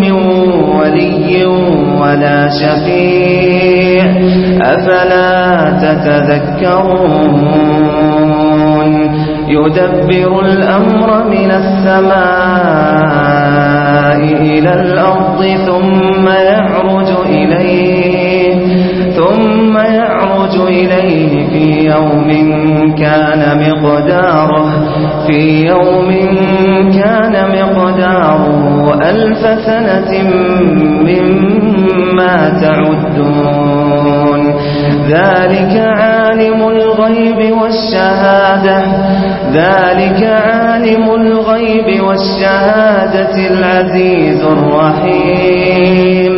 من ولي ولا شفيع أفلا تتذكرون يدبر الأمر من السماء إلى الأرض ثم يعرج إليه ثم يعرج يخرج إليه في يوم كان مقداره في يوم كان مقداره ألف سنة مما تعدون. ذلك عالم الغيب والشهادة ذلك عالم الغيب والشهادة العزيز الرحيم.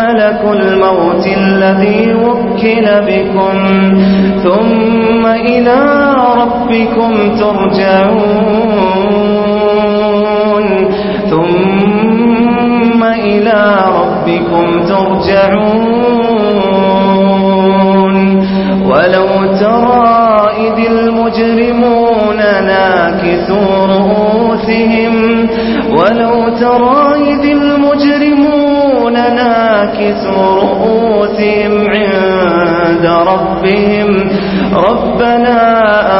ملك الموت الذي وكل بكم. ثم إلى ربكم ترجعون. ثم إلى ربكم ترجعون. ولو ترى إذ المجرمون ناكثوا رؤوسهم. ولو ترى نكسوا رؤوسهم عند ربهم ربنا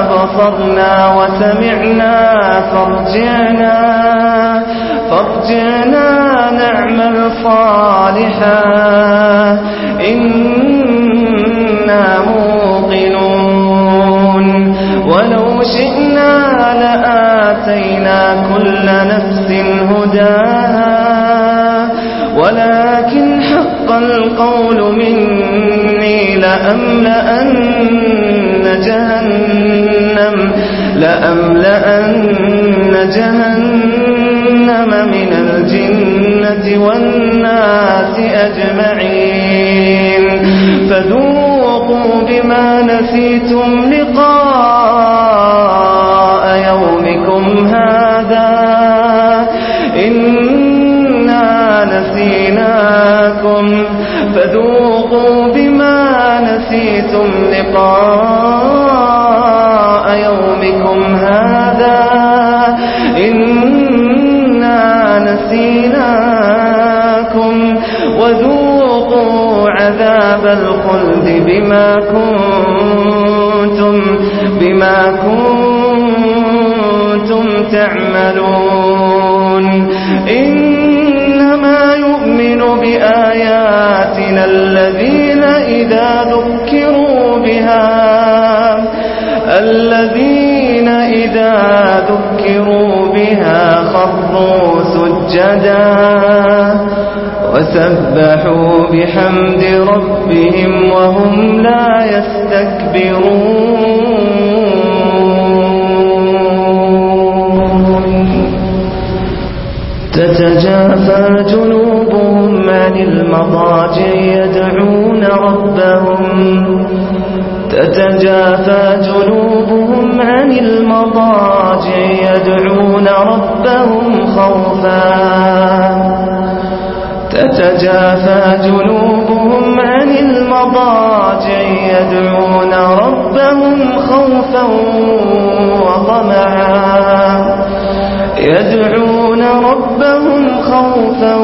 أبصرنا وسمعنا فارجعنا فارجعنا نعمل صالحا إنا موقنون ولو شئنا لآتينا كل نفس هداها ولكن القول مني لأملأن جهنم لأملأن جهنم من الجنة والناس أجمعين. فذوقوا بما نسيتم لقاء يومكم هذا. وَسِينَاكُمْ وَذُوقُوا عَذَابَ الْخُلْدِ بِمَا كُنْتُمْ بِمَا كُنْتُمْ تَعْمَلُونَ إِنَّمَا يُؤْمِنُ بِآيَاتِنَا الَّذِينَ إِذَا ذُكِّرُوا بِهَا الَّذِينَ إِذَا ذُكِّرُوا وخروا سجدا وسبحوا بحمد ربهم وهم لا يستكبرون. تتجافى جنوبهم عن المضاجع يدعون ربهم تتجافى جنوبهم عن المضاجع يدعون ربهم خوفا. تتجافى جنوبهم عن المضاجع يدعون ربهم خوفا وطمعا. يدعون ربهم خوفا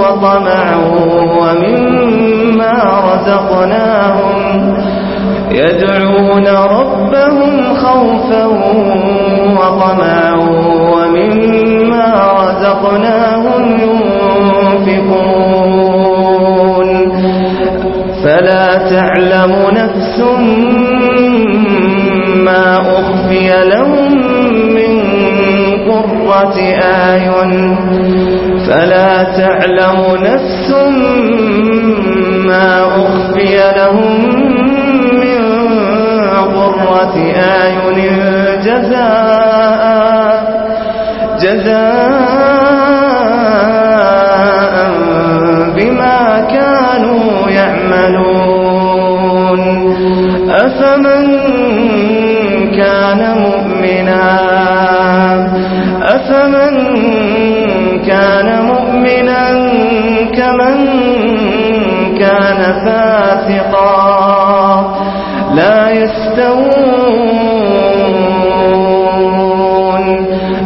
وطمعا ومما رأى رزقناهم يدعون ربهم خوفا وطمعا ومما رزقناهم ينفقون. فلا تعلم نفس ما أخفي لهم من قرة آي فلا تعلم نفس ما خفي لهم من قرة آين جزاء جزاء بما كانوا يعملون. أفمن كان مؤمنا؟ أفمن كان مؤمنا كمن كان فاسقا. لا يستوون.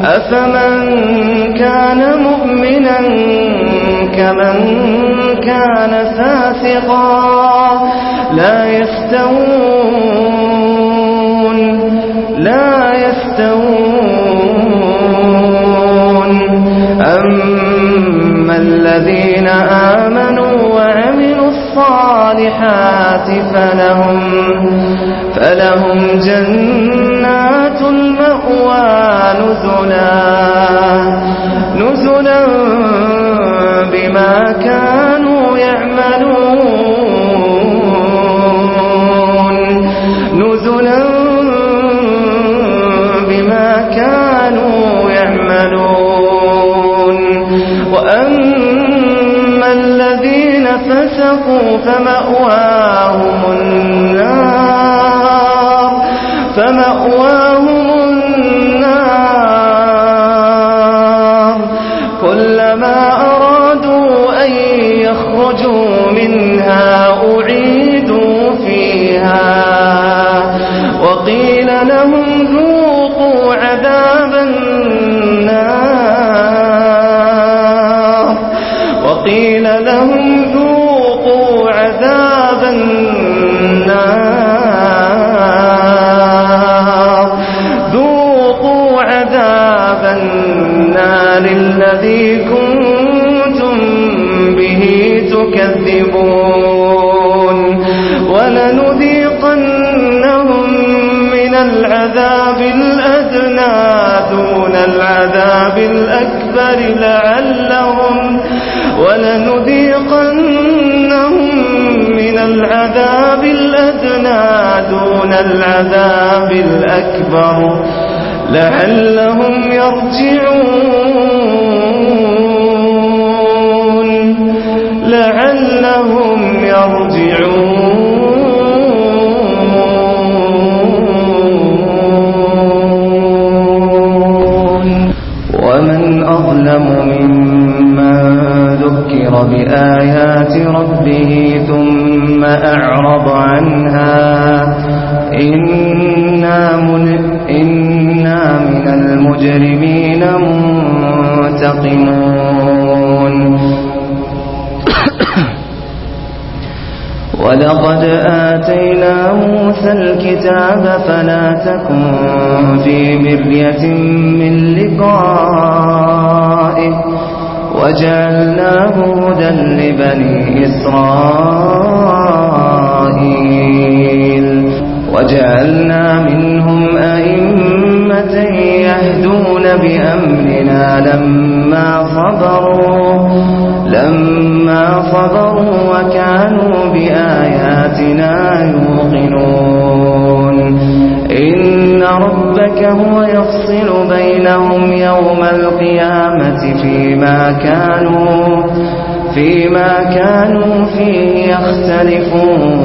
أفمن كان مؤمنا كمن كان فاسقا. لا يستوون. لا يستوون. أما الذين آمنوا الصالحات فلهم, فلهم جنات المأوى نزلا نزلا بما كانوا يعملون نزلا بما كانوا يعملون وأن فسقوا فمأواهم النار فمأواهم النار كلما أرادوا أن يخرجوا منها النار الذي كنتم به تكذبون ولنذيقنهم من العذاب الأدنى دون العذاب الأكبر لعلهم ولنذيقنهم من العذاب الأدنى دون العذاب الأكبر لعلهم يرجعون. لعلهم يرجعون. ومن أظلم ممن ذكر بآيات ربه ثم أعرض خاصمون ولقد آتينا موسى الكتاب فلا تكن في مرية من لقائه وجعلناه هدى لبني إسرائيل وجعلنا من يهدون بأمرنا لما صبروا لما صبروا وكانوا بآياتنا يوقنون. إن ربك هو يفصل بينهم يوم القيامة فيما كانوا فيما كانوا فيه يختلفون.